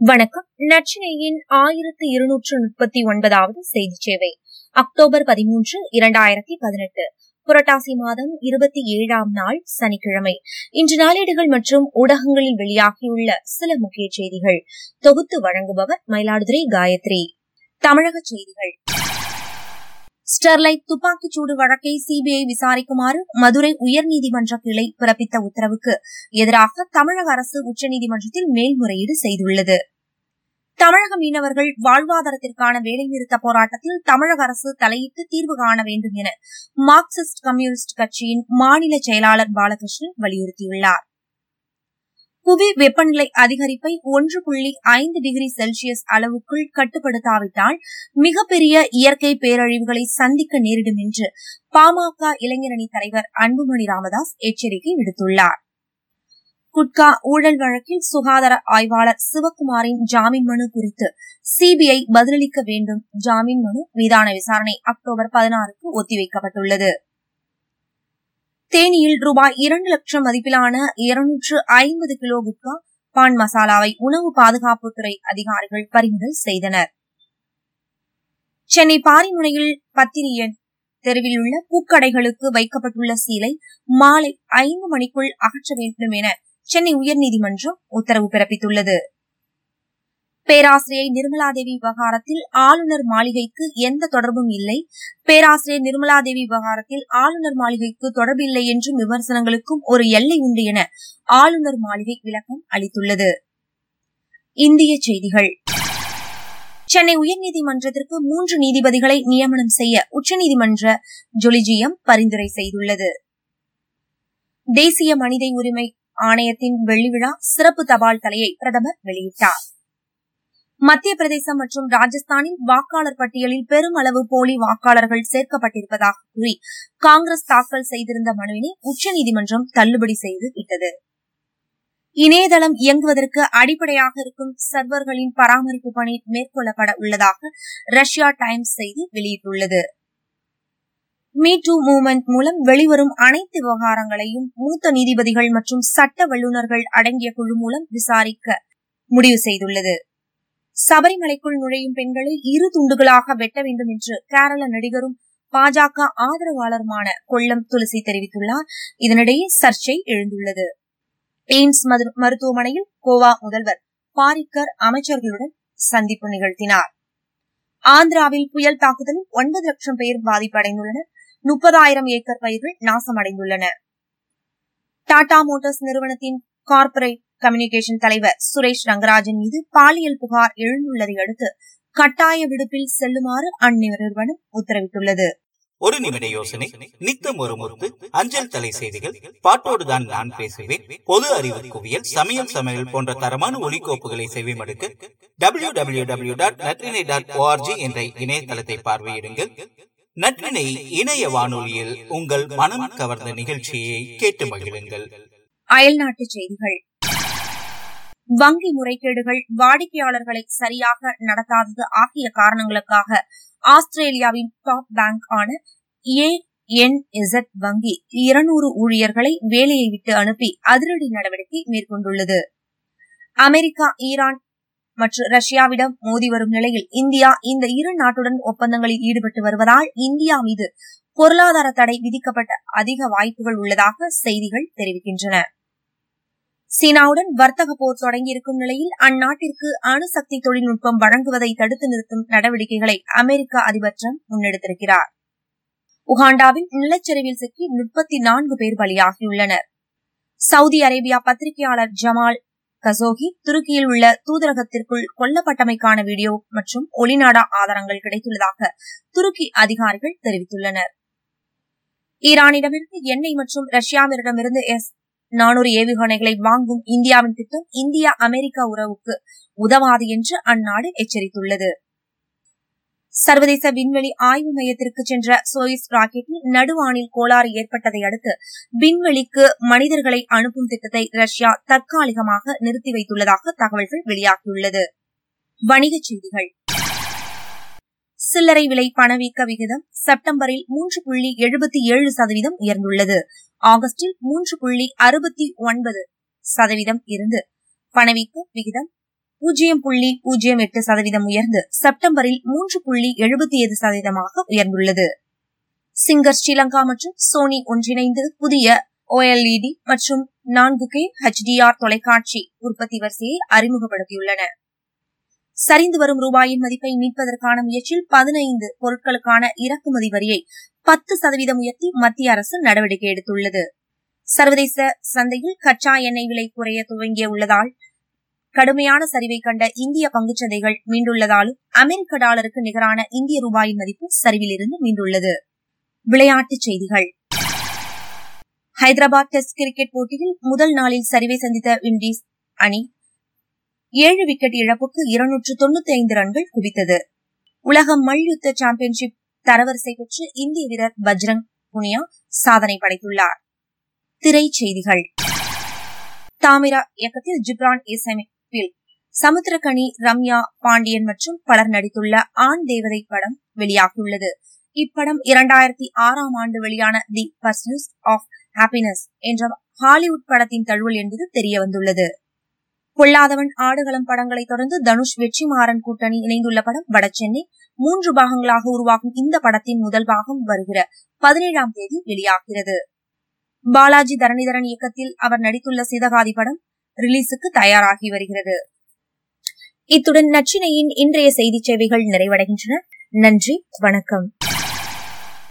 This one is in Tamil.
வணக்கம். நச்சினையின் ஆயிரத்து இருநூற்று முப்பத்தி ஒன்பதாவது செய்தி சேவை. அக்டோபர் பதிமூன்று இரண்டாயிரத்தி பதினெட்டு. புரட்டாசி மாதம் இருபத்தி ஏழாம் நாள் சனிக்கிழமை. இன்று நாளேடுகள் மற்றும் ஊடகங்களில் வெளியாகியுள்ள சில முக்கிய செய்திகள். தொகுத்து வழங்குபவர் மயிலாடுதுறை காயத்ரி. தமிழக செய்திகள். ஸ்டெர்லைட் துப்பாக்கிச்சூடு வழக்கை சிபிஐ விசாரிக்குமாறு மதுரை உயர்நீதிமன்ற கிளை பிறப்பித்த உத்தரவுக்கு எதிராக தமிழக அரசு உச்சநீதிமன்றத்தில் மேல்முறையீடு செய்துள்ளது. தமிழக மீனவர்கள் வாழ்வாதாரத்திற்கான வேலைநிறுத்த போராட்டத்தில் தமிழக அரசு தலையிட்டு தீர்வு காண வேண்டும் என மார்க்சிஸ்ட் கம்யூனிஸ்ட் கட்சியின் மாநில செயலாளர் பாலகிருஷ்ணன் வலியுறுத்தியுள்ளார். புவி வெப்பநிலை அதிகரிப்பை ஒன்று புள்ளி ஐந்து டிகிரி செல்சியஸ் அளவுக்குள் கட்டுப்படுத்தாவிட்டால் மிகப்பெரிய இயற்கை பேரழிவுகளை சந்திக்க நேரிடும் என்று பாமக இளைஞரணி தலைவர் அன்புமணி ராமதாஸ் எச்சரிக்கை விடுத்துள்ளார். குட்கா ஊழல் வழக்கில் சுகாதார ஆய்வாளர் சிவக்குமாரின் ஜாமீன் மனு குறித்து சிபிஐ பதிலளிக்க வேண்டும். ஜாமீன் மனு மீதான விசாரணை அக்டோபர் பதினாறுக்கு ஒத்திவைக்கப்பட்டுள்ளது. தேனியில் ரூபாய் இரண்டு லட்சம் மதிப்பிலான இருநூற்று ஐம்பது கிலோ குட்கா பான் மசாலாவை உணவு பாதுகாப்புத்துறை அதிகாரிகள் பறிமுதல் செய்தனர். சென்னை பாரிமுனையில் பத்திரியன் தெருவில் உள்ள பூக்கடைகளுக்கு வைக்கப்பட்டுள்ள சீலை மாலை ஐந்து மணிக்குள் அகற்ற வேண்டும் என சென்னை உயர்நீதிமன்றம் உத்தரவு பிறப்பித்துள்ளது. பேராசிரியை நிர்மலாதேவி விவகாரத்தில் ஆளுநர் மாளிகைக்கு எந்த தொடர்பும் இல்லை. பேராசிரியர் நிர்மலாதேவி விவகாரத்தில் ஆளுநர் மாளிகைக்கு தொடர்பில்லை என்றும் விமர்சனங்களுக்கும் ஒரு எல்லை உண்டு என ஆளுநர் மாளிகை விளக்கம் அளித்துள்ளது. இந்திய செய்திகள். சென்னை உயர்நீதிமன்றத்திற்கு மூன்று நீதிபதிகளை நியமனம் செய்ய உச்சநீதிமன்ற ஜொலிஜியம் பரிந்துரை செய்துள்ளது. தேசிய மனித உரிமை ஆணையத்தின் வெள்ளி விழா சிறப்பு தபால் தலையை பிரதமர் வெளியிட்டார். மத்திய பிரதேசம் மற்றும் ராஜஸ்தானில் வாக்காளர் பட்டியலில் பெருமளவு போலி வாக்காளர்கள் சேர்க்கப்பட்டிருப்பதாக கூறி காங்கிரஸ் தாக்கல் செய்திருந்த மனுவினை உச்சநீதிமன்றம் தள்ளுபடி செய்து விட்டது. இணையதளம் இயங்குவதற்கு அடிப்படையாக இருக்கும் சர்வர்களின் பராமரிப்பு பணி மேற்கொள்ளப்பட உள்ளதாக ரஷ்யா டைம்ஸ் செய்தி வெளியிட்டுள்ளது. மீ டூ மூவ்மெண்ட் மூலம் வெளிவரும் அனைத்து விவகாரங்களையும் மூத்த நீதிபதிகள் மற்றும் சட்ட வல்லுநர்கள் அடங்கிய குழு மூலம் விசாரிக்க முடிவு செய்துள்ளது. சபரிமலைக்குள் நுழையும் பெண்களை இரு துண்டுகளாக வெட்ட வேண்டும் என்று கேரள நடிகரும் பாஜக ஆதரவாளருமான கொல்லம் துளசி தெரிவித்துள்ளார். இதனிடையே சர்ச்சை எழுந்துள்ளது. எய்ம்ஸ் மருத்துவமனையில் கோவா முதல்வர் பாரிக்கர் அமைச்சர்களுடன் சந்திப்பு நிகழ்த்தினார். ஆந்திராவில் புயல் தாக்குதலில் ஒன்பது லட்சம் பேர் பாதிப்படைந்துள்ளனர். முப்பதாயிரம் ஏக்கர் பயிர்கள் நாசமடைந்துள்ளன. டாடா மோட்டார்ஸ் நிறுவனத்தின் கார்ப்பரேட் கம்யூனிகேஷன் தலைவர் சுரேஷ் ரங்கராஜன் மீது பாலியல் புகார் எழுந்துள்ளதை அடுத்து கட்டாய விடுப்பில் செல்லுமாறு அந்நிறுவனம் உத்தரவிட்டுள்ளது. ஒரு நிமிட யோசனை. நித்தம் ஒரு முறுக்கு. அஞ்சல் தலை செய்திகள். பாட்டோடுதான் நான் பேசுவேன். பொது அறிவு குவியல். சமையல் சமையல் போன்ற தரமான ஒலிக்கோப்புகளை செவிமடுக்க W W W dot Natrinai dot ORG என்ற இணையதளத்தை பார்வையிடுங்கள். நற்றினை இணைய வானொலியில் உங்கள் மனம் கவர்ந்த நிகழ்ச்சியை கேட்டு மகிழுங்கள் அயல்நாட்டு செய்திகள். வங்கி முறைகேடுகள் வாடிக்கையாளர்களை சரியாக நடத்தாதது ஆகிய காரணங்களுக்காக ஆஸ்திரேலியாவின் டாப் பேங்க் ஆன ஏ என் இசட் வங்கி இருநூறு ஊழியர்களை வேலையை விட்டு அனுப்பி அதிரடி நடவடிக்கை மேற்கொண்டுள்ளது. அமெரிக்கா ஈரான் மற்றும் ரஷ்யாவிடம் மோதி வரும் நிலையில் இந்தியா இந்த இரு நாட்டுடன் ஒப்பந்தங்களில் ஈடுபட்டு வருவதால் இந்தியா மீது பொருளாதார தடை விதிக்கப்பட்ட அதிக வாய்ப்புகள் உள்ளதாக செய்திகள் தெரிவிக்கின்றன. சீனாவுடன் வர்த்தக போர் தொடங்கியிருக்கும் நிலையில் அந்நாட்டிற்கு அணுசக்தி தொழில்நுட்பம் வழங்குவதை தடுத்து நிறுத்தும் நடவடிக்கைகளை அமெரிக்க அதிபர் ட்ரம்ப் முன்னெடுத்திருக்கிறார். உகாண்டாவில் நிலச்சரிவில் சிக்கி முப்பத்தி நான்கு பேர் பலியாகியுள்ளனர். சவுதி அரேபியா பத்திரிகையாளர் ஜமால் கசோகி துருக்கியில் உள்ள தூதரகத்திற்குள் கொல்லப்பட்டமைக்கான வீடியோ மற்றும் ஒளிநாடா ஆதாரங்கள் கிடைத்துள்ளதாக துருக்கி அதிகாரிகள் தெரிவித்துள்ளனர். ஈரானிடமிருந்து எண்ணெய் மற்றும் ரஷ்யாவிடமிருந்து எஸ் நானூறு ஏவுகணைகளை வாங்கும் இந்தியாவின் திட்டம் இந்தியா அமெரிக்கா உறவுக்கு உதவாது என்று அந்நாடு எச்சரித்துள்ளது. சர்வதேச விண்வெளி ஆய்வு மையத்திற்கு சென்ற சோயிஸ் ராக்கெட்டில் நடுவானில் கோளாறு ஏற்பட்டதை அடுத்து விண்வெளிக்கு மனிதர்களை அனுப்பும் திட்டத்தை ரஷ்யா தற்காலிகமாக நிறுத்தி வைத்துள்ளதாக தகவல்கள் வெளியாகியுள்ளது. வணிகச் செய்திகள். சில்லறை விலை பணவீக்க விகிதம் செப்டம்பரில் மூன்று புள்ளி எழுபத்தி ஏழு சதவீதம் உயர்ந்துள்ளது. ஆகஸ்டில் மூன்று புள்ளி அறுபத்தி ஒன்பது சதவீதம் இருந்து பணவீக்க விகிதம் பூஜ்ஜியம் புள்ளி பூஜ்ஜியம் எட்டு சதவீதம் உயர்ந்து செப்டம்பரில் மூன்று புள்ளி எழுபத்தி ஏழு சதவீதமாக உயர்ந்துள்ளது. சிங்கர் ஸ்ரீலங்கா மற்றும் சோனி ஒன்றிணைந்து புதிய ஓஎல்இடி மற்றும் நான்கு கே ஹெச்டிஆர் தொலைக்காட்சி உற்பத்தி வரிசையை அறிமுகப்படுத்தியுள்ளன. சரிந்து வரும் ரூபாயின் மதிப்பை மீட்பதற்கான முயற்சியில் பதினைந்து பொருட்களுக்கான இறக்குமதி வரியை பத்து சதவீதம் உயர்த்தி மத்திய அரசு நடவடிக்கை எடுத்துள்ளது. சர்வதேச சந்தையில் கச்சா எண்ணெய் விலை குறைய துவங்கிய உள்ளதால் கடுமையான சரிவை கண்ட இந்திய பங்குச்சந்தைகள் மீண்டுள்ளதாலும் அமெரிக்க டாலருக்கு நிகரான இந்திய ரூபாயின் மதிப்பு சரிவிலிருந்து மீண்டுள்ளது. விளையாட்டுச் செய்திகள். ஹைதராபாத் டெஸ்ட் கிரிக்கெட் போட்டியில் முதல் நாளில் சரிவை சந்தித்த விண்டீஸ் அணி ஏழு விக்கெட் இழப்புக்கு இருநூற்று தொண்ணூத்தி ஐந்து ரன்கள் குவித்தது. உலக மல்யுத்த சாம்பியன்ஷிப் தரவரிசை பெற்று இந்திய வீரர் பஜ்ரங் புனியா சாதனை படைத்துள்ளார். திரைச்செய்திகள் தாமிரா இயக்கத்தில் ஜிப்ரான் இசையமைப்பில் சமுத்திரகனி ரம்யா பாண்டியன் மற்றும் பலர் நடித்துள்ள ஆண் தேவதை படம் வெளியாகியுள்ளது. இப்படம் இரண்டாயிரத்தி ஆறாம் ஆண்டு வெளியான தி பர்சியூஸ் ஆஃப் ஹாப்பினஸ் என்ற ஹாலிவுட் படத்தின் தழுவல் என்பது தெரியவந்துள்ளது. பொல்லாதவன் ஆடுகளம் படங்களை தொடர்ந்து தனுஷ் வெற்றிமாறன் கூட்டணி இணைந்துள்ள படம் வடசென்னை. மூன்று பாகங்களாக உருவாகும் இந்த படத்தின் முதல் பாகம் வருகிற பதினேழாம் தேதி வெளியாகிறது. பாலாஜி தரணிதரன் இயக்கத்தில் அவர் நடித்துள்ள சிதகாதி படம் ரிலீஸுக்கு தயாராகி வருகிறது. இத்துடன் நச்சினையின் இன்றைய செய்தி சேவைகள் நிறைவடைகின்றன. நன்றி வணக்கம்.